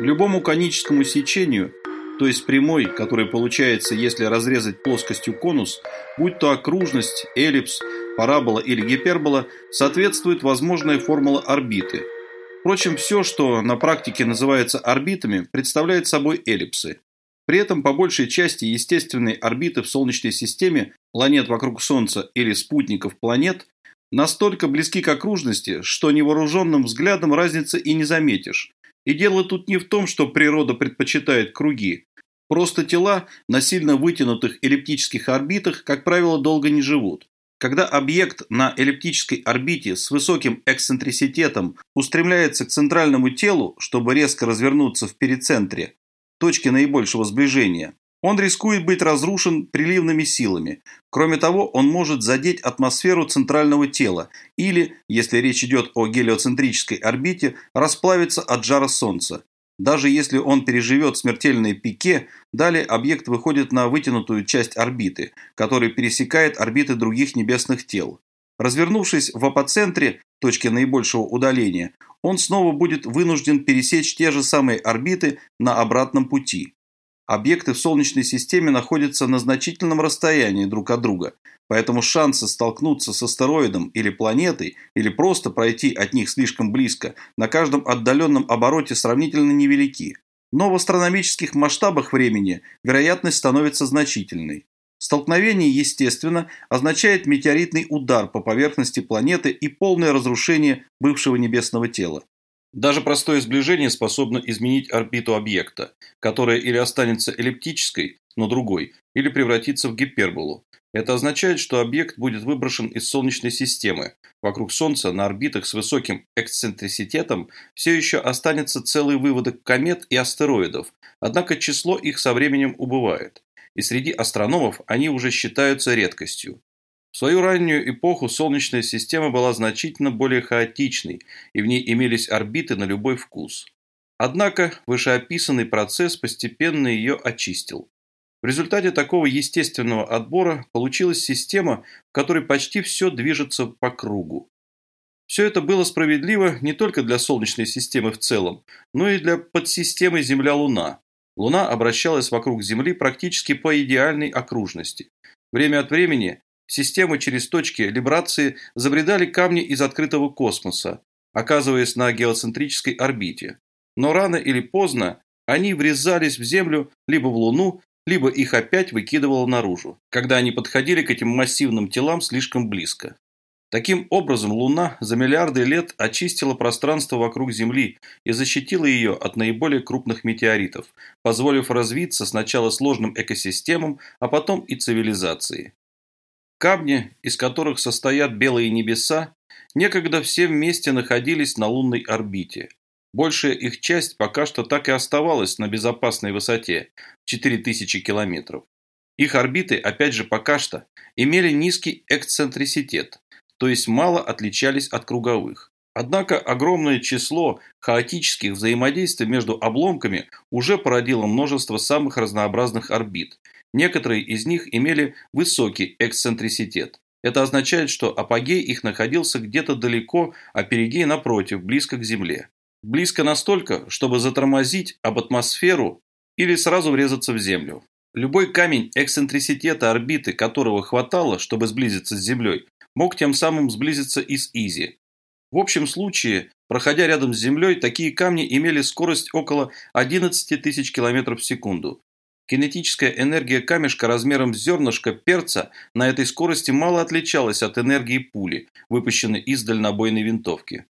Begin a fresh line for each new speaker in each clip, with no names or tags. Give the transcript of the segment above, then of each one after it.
Любому коническому сечению, то есть прямой, который получается, если разрезать плоскостью конус, будь то окружность, эллипс, парабола или гипербола, соответствует возможная формула орбиты. Впрочем, все, что на практике называется орбитами, представляет собой эллипсы. При этом по большей части естественные орбиты в Солнечной системе, планет вокруг Солнца или спутников планет, настолько близки к окружности, что невооруженным взглядом разницы и не заметишь. И дело тут не в том, что природа предпочитает круги. Просто тела на сильно вытянутых эллиптических орбитах, как правило, долго не живут. Когда объект на эллиптической орбите с высоким эксцентриситетом устремляется к центральному телу, чтобы резко развернуться в перицентре, точке наибольшего сближения, он рискует быть разрушен приливными силами. Кроме того, он может задеть атмосферу центрального тела или, если речь идет о гелиоцентрической орбите, расплавиться от жара Солнца. Даже если он переживет смертельные пике, далее объект выходит на вытянутую часть орбиты, которая пересекает орбиты других небесных тел. Развернувшись в апоцентре, точке наибольшего удаления, он снова будет вынужден пересечь те же самые орбиты на обратном пути. Объекты в Солнечной системе находятся на значительном расстоянии друг от друга, поэтому шансы столкнуться с астероидом или планетой, или просто пройти от них слишком близко, на каждом отдаленном обороте сравнительно невелики. Но в астрономических масштабах времени вероятность становится значительной. Столкновение, естественно, означает метеоритный удар по поверхности планеты и полное разрушение бывшего небесного тела. Даже простое сближение способно изменить орбиту объекта, которая или останется эллиптической, но другой, или превратится в гиперболу. Это означает, что объект будет выброшен из Солнечной системы. Вокруг Солнца на орбитах с высоким эксцентриситетом все еще останется целый выводок комет и астероидов, однако число их со временем убывает. И среди астрономов они уже считаются редкостью. Свою раннюю эпоху Солнечная система была значительно более хаотичной, и в ней имелись орбиты на любой вкус. Однако вышеописанный процесс постепенно ее очистил. В результате такого естественного отбора получилась система, в которой почти все движется по кругу. Все это было справедливо не только для Солнечной системы в целом, но и для подсистемы Земля-Луна. Луна обращалась вокруг Земли практически по идеальной окружности. Время от времени в систему через точки либрации забредали камни из открытого космоса, оказываясь на геоцентрической орбите. Но рано или поздно они врезались в Землю либо в Луну, либо их опять выкидывало наружу, когда они подходили к этим массивным телам слишком близко. Таким образом, Луна за миллиарды лет очистила пространство вокруг Земли и защитила ее от наиболее крупных метеоритов, позволив развиться сначала сложным экосистемам, а потом и цивилизации. Камни, из которых состоят белые небеса, некогда все вместе находились на лунной орбите. Большая их часть пока что так и оставалась на безопасной высоте – 4000 километров. Их орбиты, опять же пока что, имели низкий эксцентриситет, то есть мало отличались от круговых. Однако огромное число хаотических взаимодействий между обломками уже породило множество самых разнообразных орбит – Некоторые из них имели высокий эксцентриситет. Это означает, что апогей их находился где-то далеко, а перигей напротив, близко к Земле. Близко настолько, чтобы затормозить об атмосферу или сразу врезаться в Землю. Любой камень эксцентриситета орбиты, которого хватало, чтобы сблизиться с Землей, мог тем самым сблизиться и с Изи. В общем случае, проходя рядом с Землей, такие камни имели скорость около 11 тысяч км в секунду, Кинетическая энергия камешка размером с зернышко перца на этой скорости мало отличалась от энергии пули, выпущенной из дальнобойной винтовки.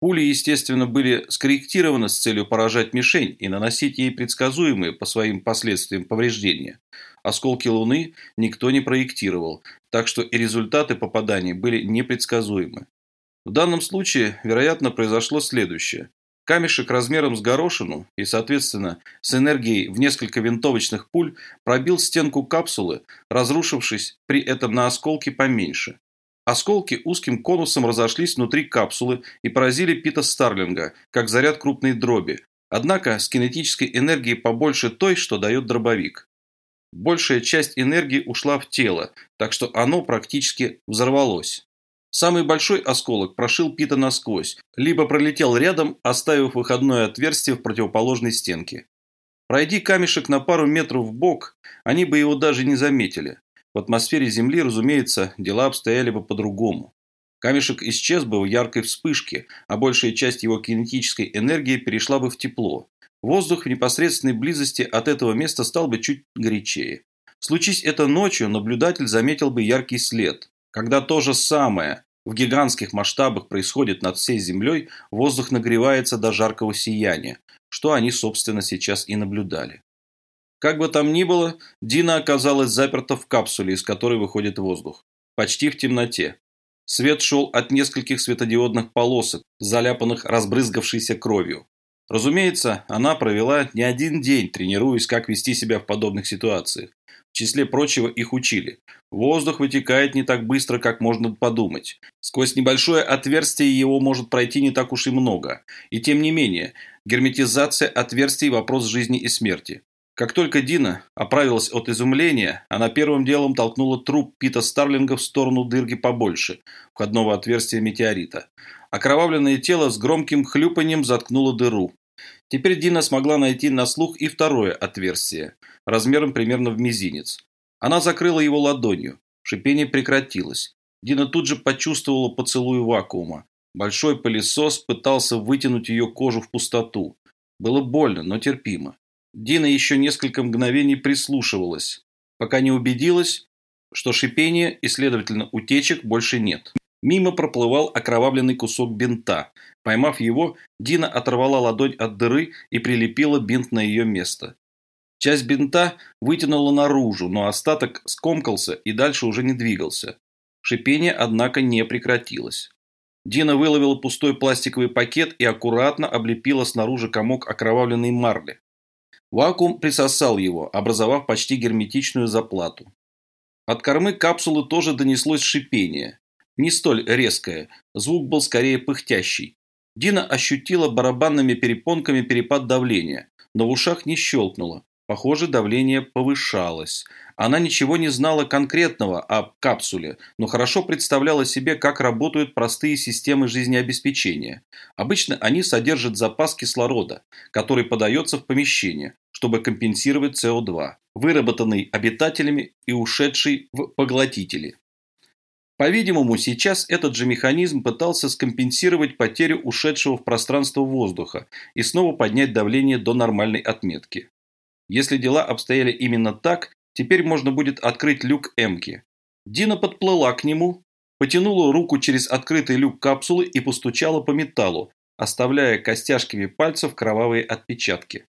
Пули, естественно, были скорректированы с целью поражать мишень и наносить ей предсказуемые по своим последствиям повреждения. Осколки Луны никто не проектировал, так что и результаты попаданий были непредсказуемы. В данном случае, вероятно, произошло следующее. Камешек размером с горошину и, соответственно, с энергией в несколько винтовочных пуль пробил стенку капсулы, разрушившись при этом на осколки поменьше. Осколки узким конусом разошлись внутри капсулы и поразили Пита Старлинга, как заряд крупной дроби, однако с кинетической энергией побольше той, что дает дробовик. Большая часть энергии ушла в тело, так что оно практически взорвалось. Самый большой осколок прошил Пита насквозь, либо пролетел рядом, оставив выходное отверстие в противоположной стенке. Пройди камешек на пару метров в бок, они бы его даже не заметили. В атмосфере Земли, разумеется, дела обстояли бы по-другому. Камешек исчез бы в яркой вспышке, а большая часть его кинетической энергии перешла бы в тепло. Воздух в непосредственной близости от этого места стал бы чуть горячее. Случись это ночью, наблюдатель заметил бы яркий след. Когда то же самое в гигантских масштабах происходит над всей Землей, воздух нагревается до жаркого сияния, что они, собственно, сейчас и наблюдали. Как бы там ни было, Дина оказалась заперта в капсуле, из которой выходит воздух. Почти в темноте. Свет шел от нескольких светодиодных полосок, заляпанных разбрызгавшейся кровью. Разумеется, она провела не один день, тренируясь, как вести себя в подобных ситуациях. В числе прочего их учили. Воздух вытекает не так быстро, как можно подумать. Сквозь небольшое отверстие его может пройти не так уж и много. И тем не менее, герметизация отверстий – вопрос жизни и смерти. Как только Дина оправилась от изумления, она первым делом толкнула труп Пита Старлинга в сторону дырки побольше, входного отверстия метеорита. Окровавленное тело с громким хлюпанием заткнуло дыру. Теперь Дина смогла найти на слух и второе отверстие, размером примерно в мизинец. Она закрыла его ладонью. Шипение прекратилось. Дина тут же почувствовала поцелуй вакуума. Большой пылесос пытался вытянуть ее кожу в пустоту. Было больно, но терпимо. Дина еще несколько мгновений прислушивалась, пока не убедилась, что шипения и, следовательно, утечек больше нет. Мимо проплывал окровавленный кусок бинта. Поймав его, Дина оторвала ладонь от дыры и прилепила бинт на ее место. Часть бинта вытянула наружу, но остаток скомкался и дальше уже не двигался. Шипение, однако, не прекратилось. Дина выловила пустой пластиковый пакет и аккуратно облепила снаружи комок окровавленной марли. Вакуум присосал его, образовав почти герметичную заплату. От кормы капсулы тоже донеслось шипение. Не столь резкое, звук был скорее пыхтящий. Дина ощутила барабанными перепонками перепад давления, но в ушах не щелкнуло. Похоже, давление повышалось. Она ничего не знала конкретного о капсуле, но хорошо представляла себе, как работают простые системы жизнеобеспечения. Обычно они содержат запас кислорода, который подается в помещение, чтобы компенсировать СО2, выработанный обитателями и ушедший в поглотители. По-видимому, сейчас этот же механизм пытался скомпенсировать потерю ушедшего в пространство воздуха и снова поднять давление до нормальной отметки. Если дела обстояли именно так, теперь можно будет открыть люк Эмки. Дина подплыла к нему, потянула руку через открытый люк капсулы и постучала по металлу, оставляя костяшками пальцев кровавые отпечатки.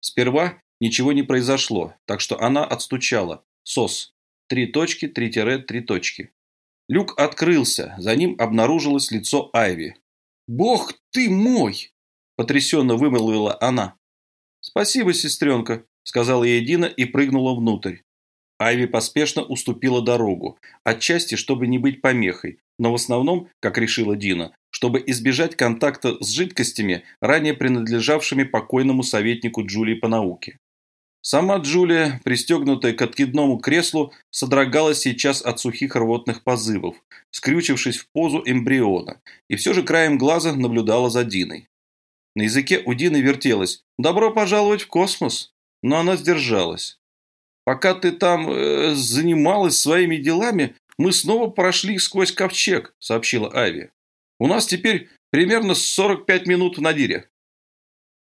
Сперва ничего не произошло, так что она отстучала. СОС. Три точки, три тире, три точки. Люк открылся, за ним обнаружилось лицо Айви. «Бог ты мой!» – потрясенно вымолвила она. «Спасибо, сестренка», – сказала ей Дина и прыгнула внутрь. Айви поспешно уступила дорогу, отчасти, чтобы не быть помехой, но в основном, как решила Дина, чтобы избежать контакта с жидкостями, ранее принадлежавшими покойному советнику Джулии по науке. Сама Джулия, пристегнутая к откидному креслу, содрогалась сейчас от сухих рвотных позывов, скрючившись в позу эмбриона, и все же краем глаза наблюдала за Диной. На языке у Дины вертелось «Добро пожаловать в космос!», но она сдержалась. «Пока ты там э, занималась своими делами, мы снова прошли сквозь ковчег», — сообщила Ави. «У нас теперь примерно 45 минут в надире».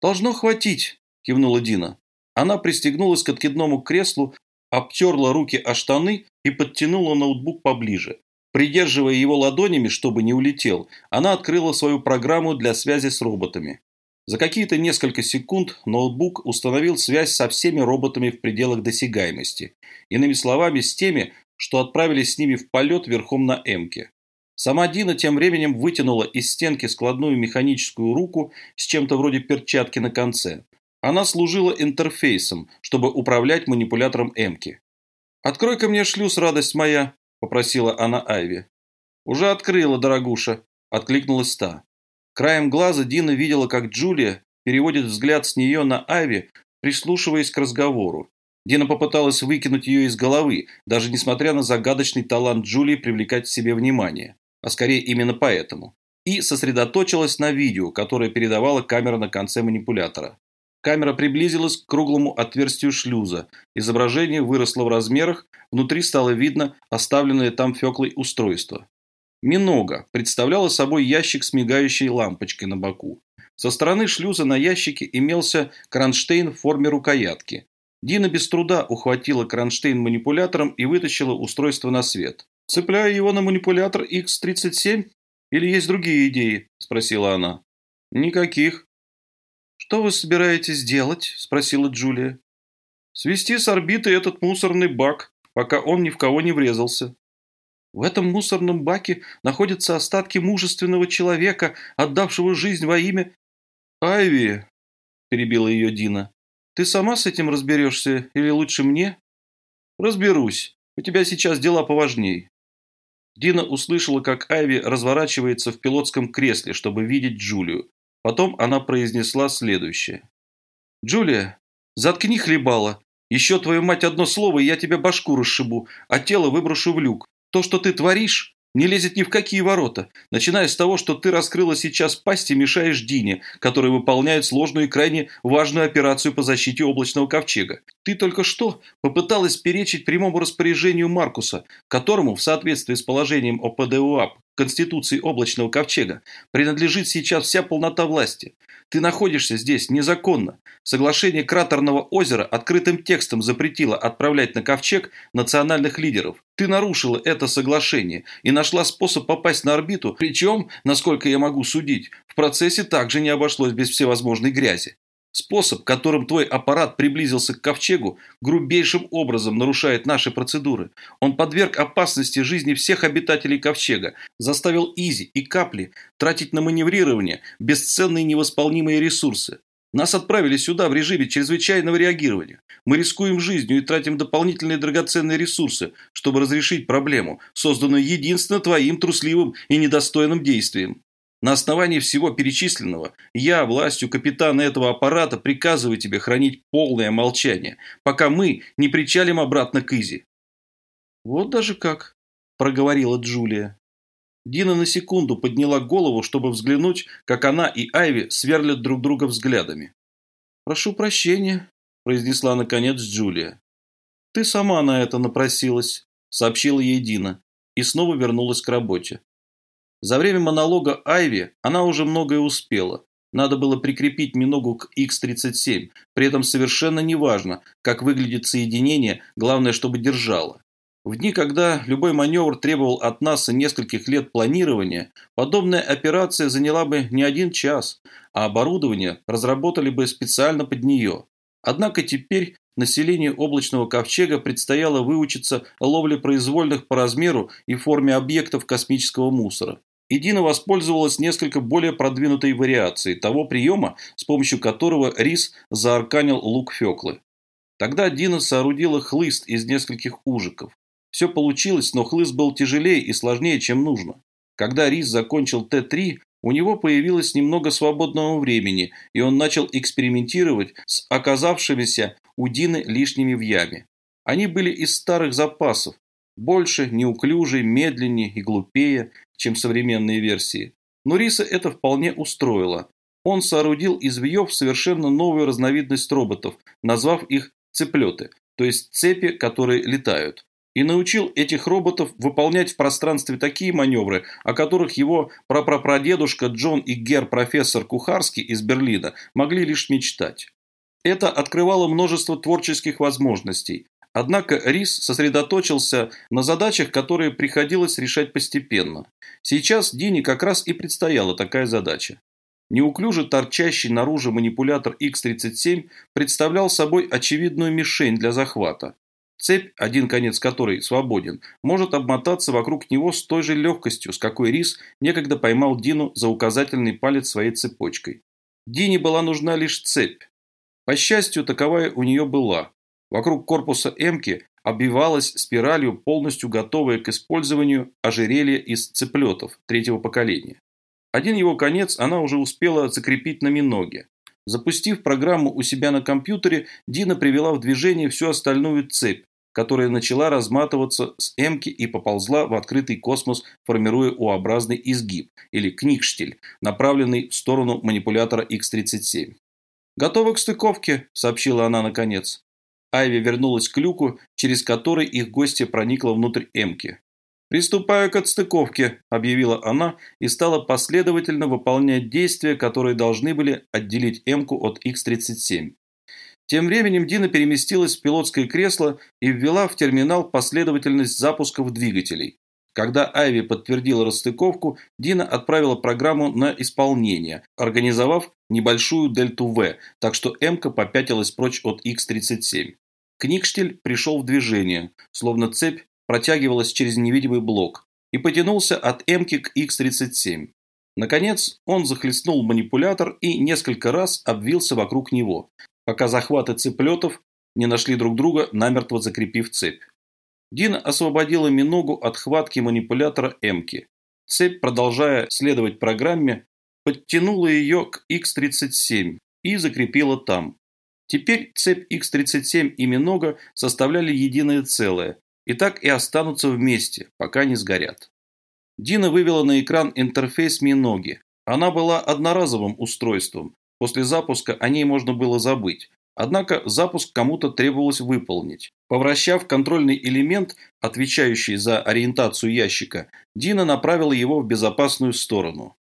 «Должно хватить», — кивнула Дина. Она пристегнулась к откидному креслу, обтерла руки о штаны и подтянула ноутбук поближе. Придерживая его ладонями, чтобы не улетел, она открыла свою программу для связи с роботами. За какие-то несколько секунд ноутбук установил связь со всеми роботами в пределах досягаемости. Иными словами, с теми, что отправились с ними в полет верхом на Эмке. Сама Дина тем временем вытянула из стенки складную механическую руку с чем-то вроде перчатки на конце. Она служила интерфейсом, чтобы управлять манипулятором Эмки. «Открой-ка мне шлюз, радость моя», – попросила она Айви. «Уже открыла, дорогуша», – откликнулась та. Краем глаза Дина видела, как Джулия переводит взгляд с нее на Айви, прислушиваясь к разговору. Дина попыталась выкинуть ее из головы, даже несмотря на загадочный талант Джулии привлекать к себе внимание. а скорее именно поэтому, и сосредоточилась на видео, которое передавала камера на конце манипулятора. Камера приблизилась к круглому отверстию шлюза. Изображение выросло в размерах, внутри стало видно оставленное там Феклой устройство. Минога представляла собой ящик с мигающей лампочкой на боку. Со стороны шлюза на ящике имелся кронштейн в форме рукоятки. Дина без труда ухватила кронштейн манипулятором и вытащила устройство на свет. «Цепляя его на манипулятор X37? Или есть другие идеи?» – спросила она. «Никаких», «Что вы собираетесь делать?» – спросила Джулия. «Свести с орбиты этот мусорный бак, пока он ни в кого не врезался». «В этом мусорном баке находятся остатки мужественного человека, отдавшего жизнь во имя...» «Айви», – перебила ее Дина, – «ты сама с этим разберешься или лучше мне?» «Разберусь. У тебя сейчас дела поважней». Дина услышала, как Айви разворачивается в пилотском кресле, чтобы видеть Джулию. Потом она произнесла следующее. «Джулия, заткни хлебала. Еще твою мать одно слово, и я тебе башку расшибу, а тело выброшу в люк. То, что ты творишь, не лезет ни в какие ворота, начиная с того, что ты раскрыла сейчас пасть и мешаешь Дине, который выполняет сложную и крайне важную операцию по защите облачного ковчега. Ты только что попыталась перечить прямому распоряжению Маркуса, которому, в соответствии с положением ОПДУАП Конституции облачного ковчега, принадлежит сейчас вся полнота власти. Ты находишься здесь незаконно. Соглашение Кратерного озера открытым текстом запретило отправлять на ковчег национальных лидеров. Ты нарушила это соглашение и нашла способ попасть на орбиту, причем, насколько я могу судить, в процессе также не обошлось без всевозможной грязи. Способ, которым твой аппарат приблизился к ковчегу, грубейшим образом нарушает наши процедуры. Он подверг опасности жизни всех обитателей ковчега, заставил Изи и Капли тратить на маневрирование бесценные невосполнимые ресурсы. Нас отправили сюда в режиме чрезвычайного реагирования. Мы рискуем жизнью и тратим дополнительные драгоценные ресурсы, чтобы разрешить проблему, созданную единственно твоим трусливым и недостойным действием. На основании всего перечисленного, я, властью капитана этого аппарата, приказываю тебе хранить полное молчание, пока мы не причалим обратно к Изи». «Вот даже как», – проговорила Джулия. Дина на секунду подняла голову, чтобы взглянуть, как она и Айви сверлят друг друга взглядами. «Прошу прощения», – произнесла наконец Джулия. «Ты сама на это напросилась», – сообщила ей Дина, и снова вернулась к работе. За время монолога Айви она уже многое успела. Надо было прикрепить Миногу к X-37, при этом совершенно неважно, как выглядит соединение, главное, чтобы держало. В дни, когда любой маневр требовал от НАСА нескольких лет планирования, подобная операция заняла бы не один час, а оборудование разработали бы специально под нее. Однако теперь населению облачного ковчега предстояло выучиться ловле произвольных по размеру и форме объектов космического мусора и Дина воспользовалась несколько более продвинутой вариацией того приема, с помощью которого Рис заарканил лук Феклы. Тогда Дина соорудила хлыст из нескольких ужиков. Все получилось, но хлыст был тяжелее и сложнее, чем нужно. Когда Рис закончил Т-3, у него появилось немного свободного времени, и он начал экспериментировать с оказавшимися у Дины лишними в яме. Они были из старых запасов, больше, неуклюже, медленнее и глупее, чем современные версии. Но Риса это вполне устроило. Он соорудил из вьев совершенно новую разновидность роботов, назвав их цеплеты, то есть цепи, которые летают. И научил этих роботов выполнять в пространстве такие маневры, о которых его прапрапрадедушка Джон и гер-профессор Кухарский из Берлина могли лишь мечтать. Это открывало множество творческих возможностей, Однако Рис сосредоточился на задачах, которые приходилось решать постепенно. Сейчас Дине как раз и предстояла такая задача. Неуклюже торчащий наружу манипулятор X-37 представлял собой очевидную мишень для захвата. Цепь, один конец которой свободен, может обмотаться вокруг него с той же легкостью, с какой Рис некогда поймал Дину за указательный палец своей цепочкой. Дине была нужна лишь цепь. По счастью, таковая у нее была. Вокруг корпуса «Эмки» обвивалась спиралью полностью готовое к использованию ожерелье из цеплетов третьего поколения. Один его конец она уже успела закрепить на миноге. Запустив программу у себя на компьютере, Дина привела в движение всю остальную цепь, которая начала разматываться с Эмки и поползла в открытый космос, формируя U-образный изгиб, или книгштель, направленный в сторону манипулятора X-37. «Готовы к стыковке», — сообщила она наконец. Айви вернулась к люку, через который их гостья проникла внутрь Эмки. «Приступаю к отстыковке», – объявила она и стала последовательно выполнять действия, которые должны были отделить Эмку от X-37. Тем временем Дина переместилась в пилотское кресло и ввела в терминал последовательность запусков двигателей. Когда Айви подтвердила расстыковку, Дина отправила программу на исполнение, организовав небольшую дельту В, так что Эмка попятилась прочь от X-37. Книгштель пришел в движение, словно цепь протягивалась через невидимый блок, и потянулся от Эмки к X-37. Наконец, он захлестнул манипулятор и несколько раз обвился вокруг него, пока захваты цеплетов не нашли друг друга, намертво закрепив цепь. Дина освободила Миногу от хватки манипулятора Эмки. Цепь, продолжая следовать программе, подтянула ее к X-37 и закрепила там. Теперь цепь X-37 и Минога составляли единое целое, и так и останутся вместе, пока не сгорят. Дина вывела на экран интерфейс Миноги. Она была одноразовым устройством. После запуска о ней можно было забыть. Однако запуск кому-то требовалось выполнить. Повращав контрольный элемент, отвечающий за ориентацию ящика, Дина направила его в безопасную сторону.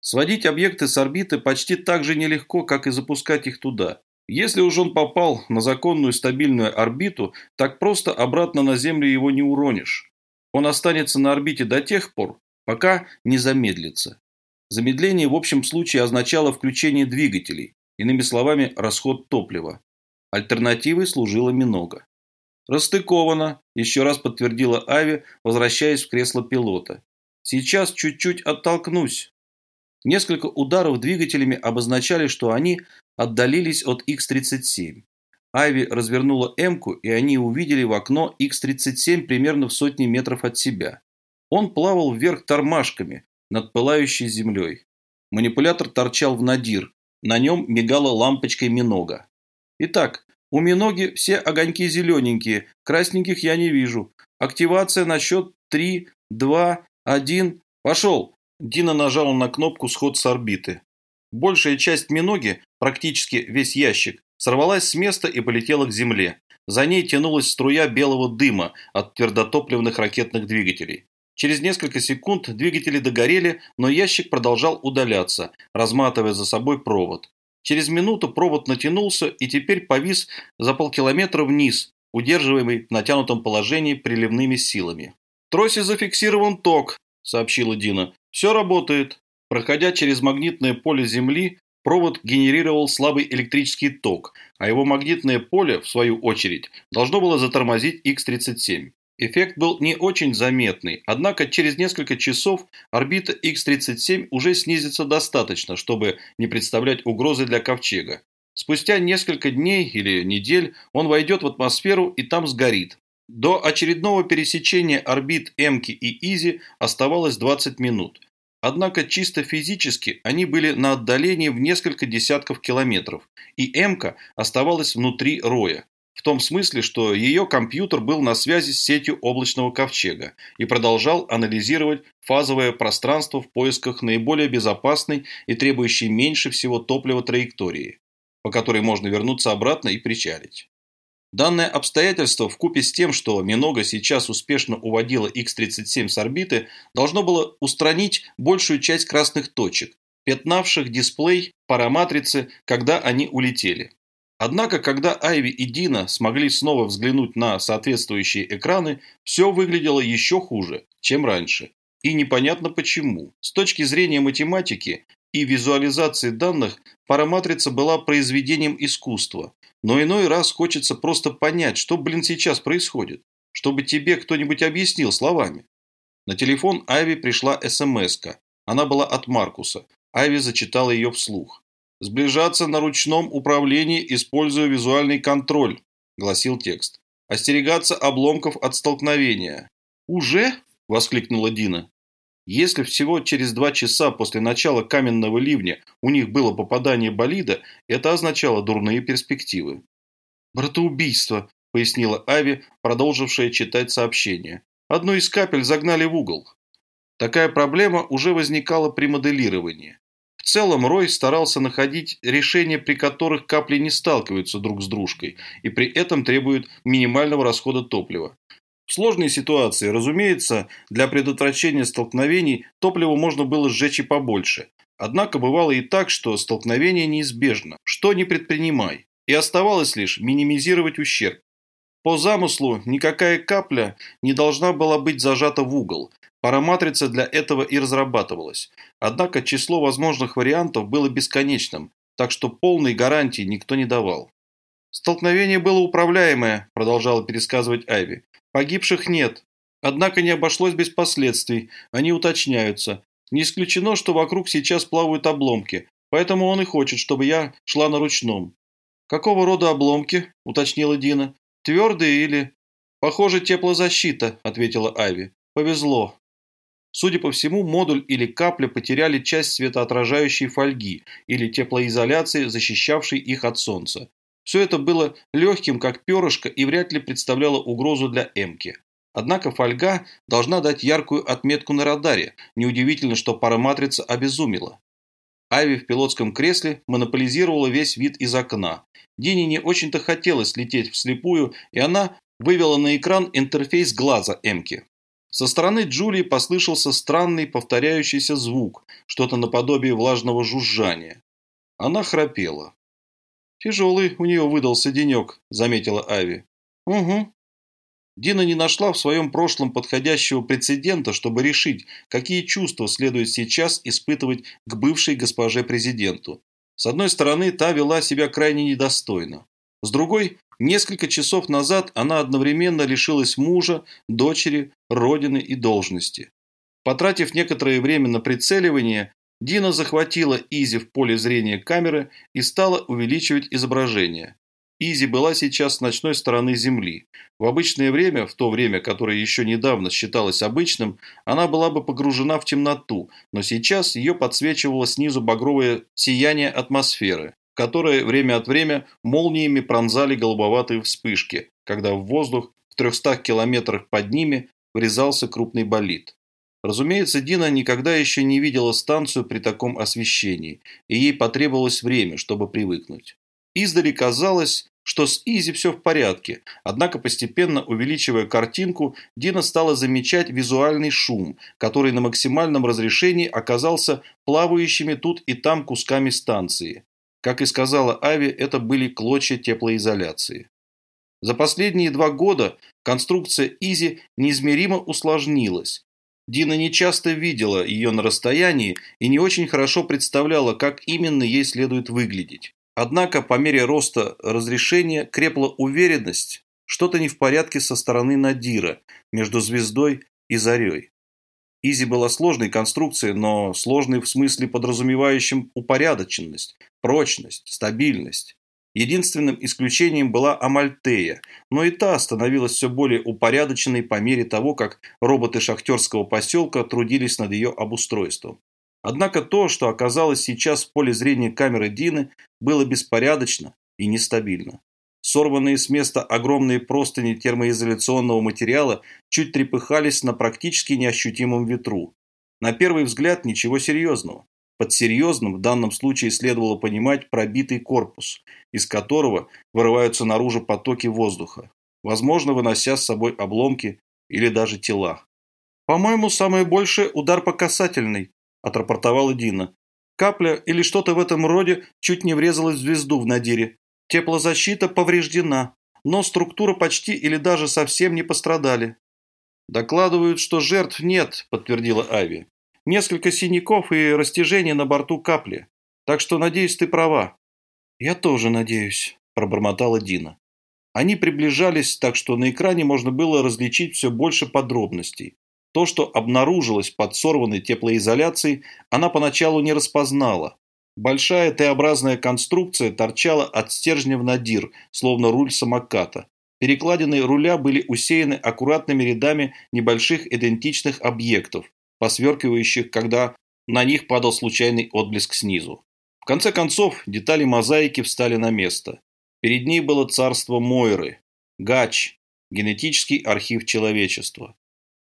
Сводить объекты с орбиты почти так же нелегко, как и запускать их туда. Если уж он попал на законную стабильную орбиту, так просто обратно на Землю его не уронишь. Он останется на орбите до тех пор, пока не замедлится. Замедление в общем случае означало включение двигателей, иными словами, расход топлива. Альтернативой служила Минога. «Расстыковано», – еще раз подтвердила Ави, возвращаясь в кресло пилота. «Сейчас чуть-чуть оттолкнусь». Несколько ударов двигателями обозначали, что они отдалились от X-37. Айви развернула М-ку, и они увидели в окно X-37 примерно в сотни метров от себя. Он плавал вверх тормашками над пылающей землей. Манипулятор торчал в надир, на нем мигала лампочкой Минога. Итак, у Миноги все огоньки зелененькие, красненьких я не вижу. Активация на счет 3, 2, 1. Пошел! Дина нажала на кнопку «Сход с орбиты». Большая часть Миноги, практически весь ящик, сорвалась с места и полетела к земле. За ней тянулась струя белого дыма от твердотопливных ракетных двигателей. Через несколько секунд двигатели догорели, но ящик продолжал удаляться, разматывая за собой провод. Через минуту провод натянулся и теперь повис за полкилометра вниз, удерживаемый в натянутом положении приливными силами. «В тросе зафиксирован ток», – сообщила Дина. «Все работает». Проходя через магнитное поле Земли, провод генерировал слабый электрический ток, а его магнитное поле, в свою очередь, должно было затормозить X-37. Эффект был не очень заметный, однако через несколько часов орбита X-37 уже снизится достаточно, чтобы не представлять угрозы для Ковчега. Спустя несколько дней или недель он войдет в атмосферу и там сгорит. До очередного пересечения орбит Эмки и Изи оставалось 20 минут. Однако чисто физически они были на отдалении в несколько десятков километров, и Эмка оставалась внутри роя. В том смысле, что ее компьютер был на связи с сетью облачного ковчега и продолжал анализировать фазовое пространство в поисках наиболее безопасной и требующей меньше всего топлива траектории, по которой можно вернуться обратно и причалить. Данное обстоятельство, вкупе с тем, что Минога сейчас успешно уводила X-37 с орбиты, должно было устранить большую часть красных точек, пятнавших дисплей параматрицы, когда они улетели. Однако, когда Айви и Дина смогли снова взглянуть на соответствующие экраны, все выглядело еще хуже, чем раньше. И непонятно почему. С точки зрения математики и визуализации данных, параматрица была произведением искусства, но иной раз хочется просто понять, что, блин, сейчас происходит, чтобы тебе кто-нибудь объяснил словами. На телефон Айви пришла смс -ка. Она была от Маркуса. Айви зачитала ее вслух. «Сближаться на ручном управлении, используя визуальный контроль», – гласил текст. «Остерегаться обломков от столкновения». «Уже?» – воскликнула Дина. Если всего через два часа после начала каменного ливня у них было попадание болида, это означало дурные перспективы. «Братоубийство!» – пояснила Ави, продолжившая читать сообщение. «Одну из капель загнали в угол. Такая проблема уже возникала при моделировании. В целом Рой старался находить решения, при которых капли не сталкиваются друг с дружкой и при этом требуют минимального расхода топлива. В сложной ситуации, разумеется, для предотвращения столкновений топливо можно было сжечь и побольше. Однако бывало и так, что столкновение неизбежно, что не предпринимай, и оставалось лишь минимизировать ущерб. По замыслу, никакая капля не должна была быть зажата в угол, Параматрица для этого и разрабатывалась. Однако число возможных вариантов было бесконечным, так что полной гарантии никто не давал. «Столкновение было управляемое», – продолжала пересказывать Айви. «Погибших нет. Однако не обошлось без последствий. Они уточняются. Не исключено, что вокруг сейчас плавают обломки, поэтому он и хочет, чтобы я шла на ручном». «Какого рода обломки?» – уточнила Дина. «Твердые или...» «Похоже, теплозащита», – ответила Айви. «Повезло. Судя по всему, модуль или капля потеряли часть светоотражающей фольги или теплоизоляции, защищавшей их от солнца. Все это было легким, как перышко, и вряд ли представляло угрозу для Эмки. Однако фольга должна дать яркую отметку на радаре. Неудивительно, что параматрица обезумела. Айви в пилотском кресле монополизировала весь вид из окна. Дине не очень-то хотелось лететь вслепую, и она вывела на экран интерфейс глаза Эмки. Со стороны Джулии послышался странный повторяющийся звук, что-то наподобие влажного жужжания. Она храпела. «Тяжелый у нее выдался денек», – заметила Ави. «Угу». Дина не нашла в своем прошлом подходящего прецедента, чтобы решить, какие чувства следует сейчас испытывать к бывшей госпоже президенту. С одной стороны, та вела себя крайне недостойно. С другой, Несколько часов назад она одновременно лишилась мужа, дочери, родины и должности. Потратив некоторое время на прицеливание, Дина захватила Изи в поле зрения камеры и стала увеличивать изображение. Изи была сейчас с ночной стороны Земли. В обычное время, в то время, которое еще недавно считалось обычным, она была бы погружена в темноту, но сейчас ее подсвечивало снизу багровое сияние атмосферы которые время от времени молниями пронзали голубоватые вспышки, когда в воздух в 300 километрах под ними врезался крупный болид. Разумеется, Дина никогда еще не видела станцию при таком освещении, и ей потребовалось время, чтобы привыкнуть. Издали казалось, что с Изи все в порядке, однако постепенно увеличивая картинку, Дина стала замечать визуальный шум, который на максимальном разрешении оказался плавающими тут и там кусками станции. Как и сказала Ави, это были клочья теплоизоляции. За последние два года конструкция Изи неизмеримо усложнилась. Дина нечасто видела ее на расстоянии и не очень хорошо представляла, как именно ей следует выглядеть. Однако по мере роста разрешения крепла уверенность, что-то не в порядке со стороны Надира, между звездой и зарей. Изи была сложной конструкцией, но сложной в смысле подразумевающем упорядоченность, прочность, стабильность. Единственным исключением была Амальтея, но и та становилась все более упорядоченной по мере того, как роботы шахтерского поселка трудились над ее обустройством. Однако то, что оказалось сейчас в поле зрения камеры Дины, было беспорядочно и нестабильно. Сорванные с места огромные простыни термоизоляционного материала чуть трепыхались на практически неощутимом ветру. На первый взгляд ничего серьезного. Под серьезным в данном случае следовало понимать пробитый корпус, из которого вырываются наружу потоки воздуха, возможно, вынося с собой обломки или даже тела. «По-моему, самое большее удар по касательной», – отрапортовала Дина. «Капля или что-то в этом роде чуть не врезалась в звезду в надире. Теплозащита повреждена, но структура почти или даже совсем не пострадали». «Докладывают, что жертв нет», – подтвердила Ави. Несколько синяков и растяжений на борту капли. Так что, надеюсь, ты права». «Я тоже надеюсь», – пробормотала Дина. Они приближались, так что на экране можно было различить все больше подробностей. То, что обнаружилось под сорванной теплоизоляцией, она поначалу не распознала. Большая Т-образная конструкция торчала от стержня в надир, словно руль самоката. Перекладины руля были усеяны аккуратными рядами небольших идентичных объектов, посверкивающих, когда на них падал случайный отблеск снизу. В конце концов, детали мозаики встали на место. Перед ней было царство Мойры. ГАЧ – генетический архив человечества.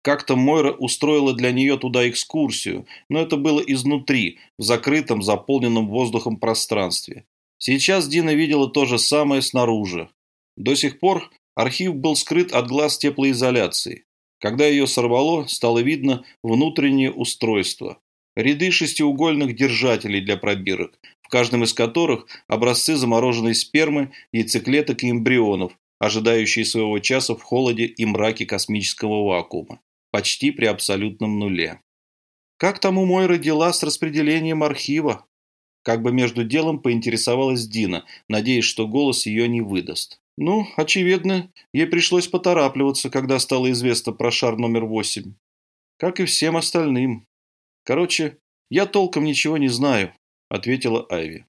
Как-то Мойра устроила для нее туда экскурсию, но это было изнутри, в закрытом, заполненном воздухом пространстве. Сейчас Дина видела то же самое снаружи. До сих пор архив был скрыт от глаз теплоизоляции. Когда ее сорвало, стало видно внутреннее устройство. Ряды шестиугольных держателей для пробирок, в каждом из которых образцы замороженной спермы, яйцеклеток и эмбрионов, ожидающие своего часа в холоде и мраке космического вакуума почти при абсолютном нуле. Как там у Мойры дела с распределением архива? Как бы между делом поинтересовалась Дина, надеясь, что голос ее не выдаст. Ну, очевидно, ей пришлось поторапливаться, когда стало известно про шар номер восемь. Как и всем остальным. Короче, я толком ничего не знаю, ответила Айви.